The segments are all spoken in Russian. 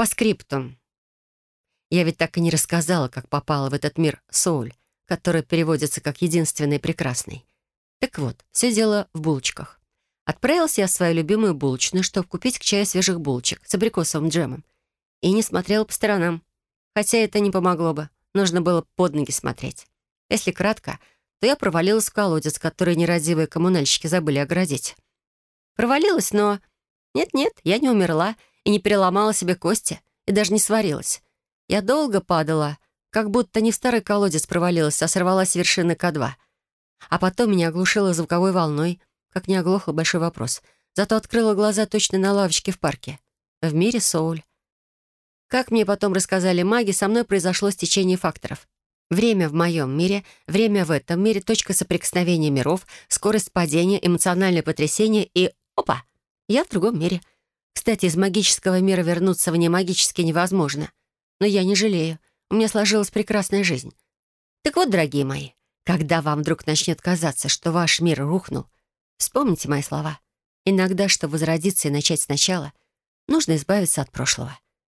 По скрипту. Я ведь так и не рассказала, как попала в этот мир Соуль, который переводится как «единственный прекрасный». Так вот, все дело в булочках. Отправился я в свою любимую булочную, чтобы купить к чаю свежих булочек с абрикосовым джемом. И не смотрела по сторонам. Хотя это не помогло бы. Нужно было под ноги смотреть. Если кратко, то я провалилась в колодец, который нерадивые коммунальщики забыли оградить. Провалилась, но... Нет-нет, я не умерла и не переломала себе кости, и даже не сварилась. Я долго падала, как будто не в старый колодец провалилась, а сорвалась с вершины К2. А потом меня оглушило звуковой волной, как не оглохло большой вопрос. Зато открыла глаза точно на лавочке в парке. В мире Соуль. Как мне потом рассказали маги, со мной произошло стечение факторов. Время в моем мире, время в этом мире, точка соприкосновения миров, скорость падения, эмоциональное потрясение и... Опа! Я в другом мире. Кстати, из магического мира вернуться в немагический невозможно. Но я не жалею. У меня сложилась прекрасная жизнь. Так вот, дорогие мои, когда вам вдруг начнет казаться, что ваш мир рухнул, вспомните мои слова. Иногда, чтобы возродиться и начать сначала, нужно избавиться от прошлого.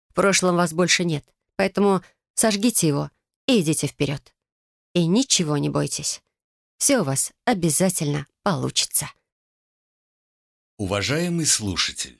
В прошлом вас больше нет, поэтому сожгите его и идите вперед. И ничего не бойтесь. Все у вас обязательно получится. Уважаемый слушатель,